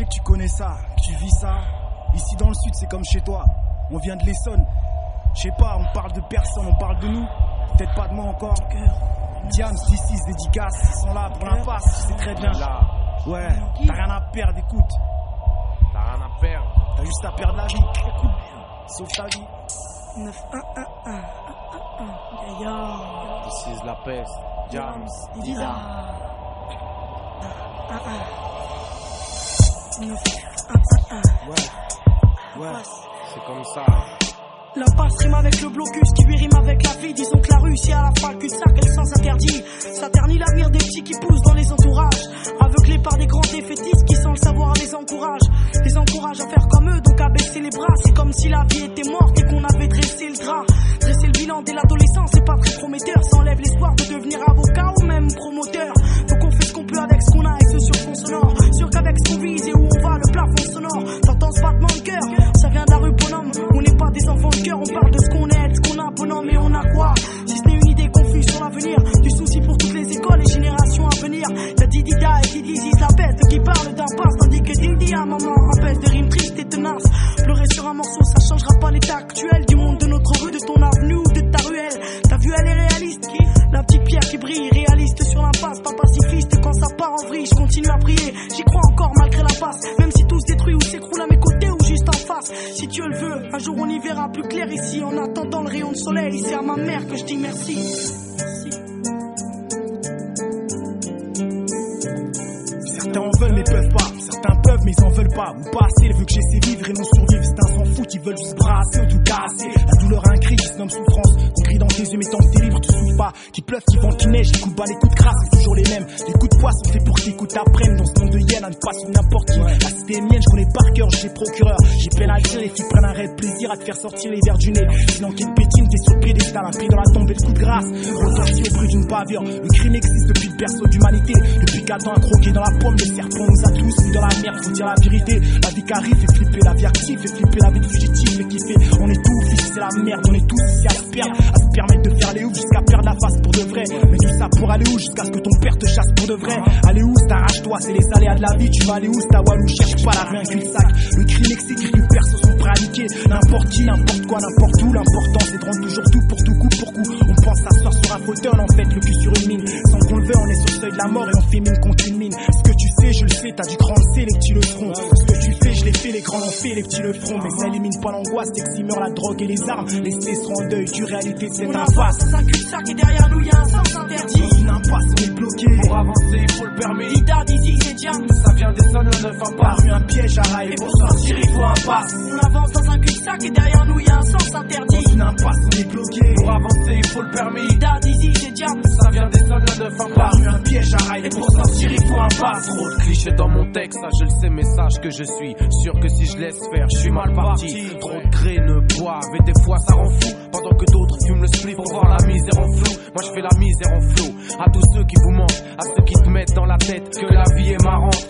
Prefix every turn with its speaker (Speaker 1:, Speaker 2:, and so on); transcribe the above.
Speaker 1: sais que tu connais ça, que tu vis ça. Ici dans le sud, c'est comme chez toi. On vient de l'Essonne. Je sais pas, on parle de personne, on parle de nous. Peut-être pas de moi encore. Diane, ici, dédicace, ils sont là pour l'impasse, sais très bien.
Speaker 2: Là,
Speaker 1: Ouais, t'as rien à perdre, écoute.
Speaker 2: t'as rien à perdre.
Speaker 1: T'as juste à perdre la vie. Écoute, sauf ta vie.
Speaker 3: 9 1 1 1 1 1 1
Speaker 2: This is la peste. Jams,
Speaker 3: Dida. 1 1 9 1 1 1
Speaker 1: Ouais, ouais.
Speaker 2: c'est comme ça.
Speaker 3: Rime avec le blocus qui lui rime avec la vie. Disons que la Russie à la fac, cul-de-sac, elle sans interdit. Ça ternit l'avenir des petits qui poussent dans les entourages. Aveuglés par des grands défaitistes qui sans le savoir les encouragent. Les encouragent à faire comme eux, donc à baisser les bras. C'est comme si la vie était morte et qu'on avait dressé le drap. Dresser le bilan dès l'adolescence, c'est pas très prometteur. Didi Ziz la peste qui parle d'impasse, tandis que Didi à maman rappelle des rimes tristes et tenaces. Pleurer sur un morceau, ça changera pas l'état actuel du monde de notre rue, de ton avenue ou de ta ruelle. Ta vue elle est réaliste, la petite pierre qui brille, réaliste sur l'impasse, pas pacifiste quand ça part en vrille. Je continue à prier, j'y crois encore malgré la passe, même si tout se détruit ou s'écroule à mes côtés ou juste en face. Si Dieu le veut, un jour on y verra plus clair ici. En attendant le rayon de soleil, c'est à ma mère que je dis merci. Merci.
Speaker 1: Certains en veulent mais peuvent pas. Certains peuvent mais ils en veulent pas. Ou pas assez, ils veulent que j'essaie vivre et non survivre. Certains s'en foutent, ils veulent juste brasser ou tout casser. La douleur un cri qui se souffrance. Qu'on crie dans tes yeux mais tant que t'es libre, tu souffres pas. Qu'il pleuve, qu'il vente, qu'il neige, les coups de bas, les coups de crasse, c'est toujours les mêmes. Sont faits pour que t'écoutes apprennent. Dans ce monde de hyène, à ne pas n'importe qui. La cité est mienne, je connais par cœur, j'ai procureur. J'ai peine à les filles prennent un réel plaisir à te faire sortir les verres du nez. Si l'enquête pétine, t'es sur le piédestal, un pied dans la tombe et le coup de grâce. Retorti au bruit d'une pavure. Le crime existe depuis le berceau d'humanité. Depuis qu'Adam a croqué dans la pomme, le serpent nous a tous mis dans la merde, faut dire la vérité. La vie qui arrive fait flipper, la vie active fait flipper, la vie de fugitif et qui fait. On est tous ici, c'est la merde, on est tous ici à se perdre, à se permettre de faire les oufs pour aller où Jusqu'à ce que ton père te chasse pour de vrai? Aller où? T'arrache-toi, c'est les aléas de la vie. Tu vas aller où? Ta Walou cherche pas la rien cul-de-sac. Le cri mexique, cri perso sont prêts à niquer. N'importe qui, n'importe quoi, n'importe où. L'important c'est de rendre toujours tout pour tout coup pour coup. On pense s'asseoir sur un fauteuil, en fait le cul sur une mine. Sans qu'on le veuille, on est sur le seuil de la mort et on fait mine contre une mine. Ce que tu sais, je le sais, t'as du grand C, les petits le feront. Tu je l'ai fait, les petits le feront. Mais ça élimine pas l'angoisse, meurt la drogue et les armes. Les seront en deuil, du réalité c'est
Speaker 3: On
Speaker 1: un
Speaker 3: avance
Speaker 1: face.
Speaker 3: dans un cul-de-sac et derrière nous y'a un sens interdit.
Speaker 1: Dans une impasse, on est bloqué.
Speaker 2: Pour avancer, il faut le permis.
Speaker 3: Dida, Dizzy, c'est Jam.
Speaker 2: Ça vient des zones, le neuf en
Speaker 1: Par
Speaker 2: part.
Speaker 1: rue, un piège à rail.
Speaker 3: Et
Speaker 1: Pour sortir, il faut un passe.
Speaker 3: On avance dans un cul-de-sac et derrière nous y'a un sens interdit.
Speaker 1: Dans une impasse, on est bloqué.
Speaker 2: Pour avancer, il faut le permis.
Speaker 3: Dida, Dizzy, c'est Jam.
Speaker 2: Passe. Trop de clichés dans mon texte, ça je le sais, mais sache que je suis sûr que si je laisse faire, je suis mal parti. Trop de graines boivent et des fois ça rend fou. Pendant que d'autres fument le spliff pour voir la misère en flou. Moi je fais la misère en flou. À tous ceux qui vous mentent, à ceux qui te mettent dans la tête que la vie est marrante.